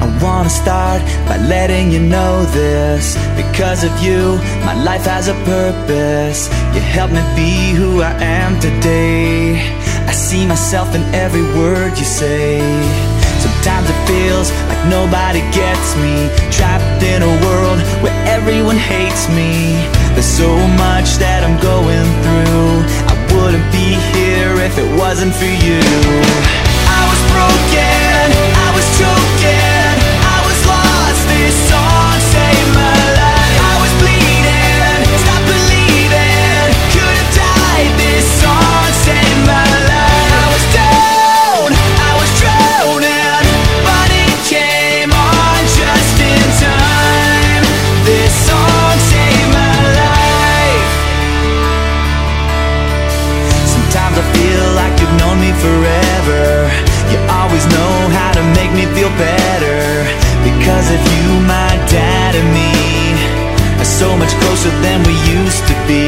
I wanna start by letting you know this. Because of you, my life has a purpose. You help me be who I am today. I see myself in every word you say. Sometimes it feels like nobody gets me. Trapped in a world where everyone hates me. There's so much that I'm going through wasn't for you. so much closer than we used to be.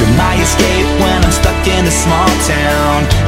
You're my escape when I'm stuck in a small town.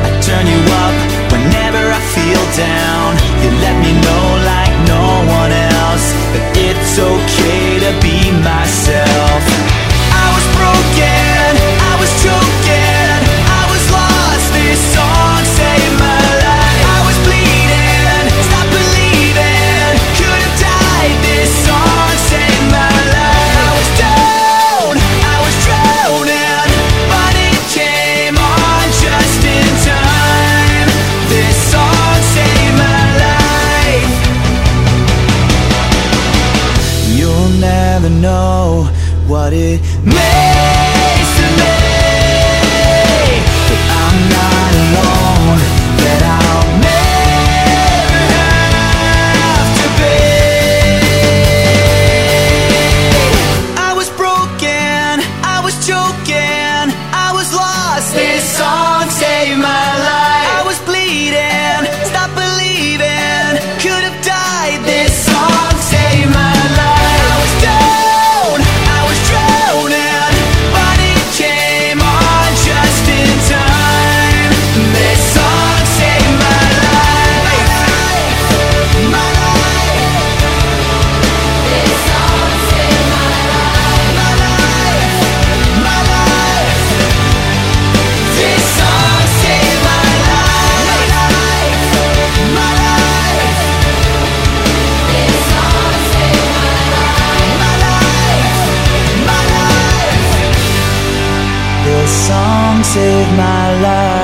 know what it means. save my life.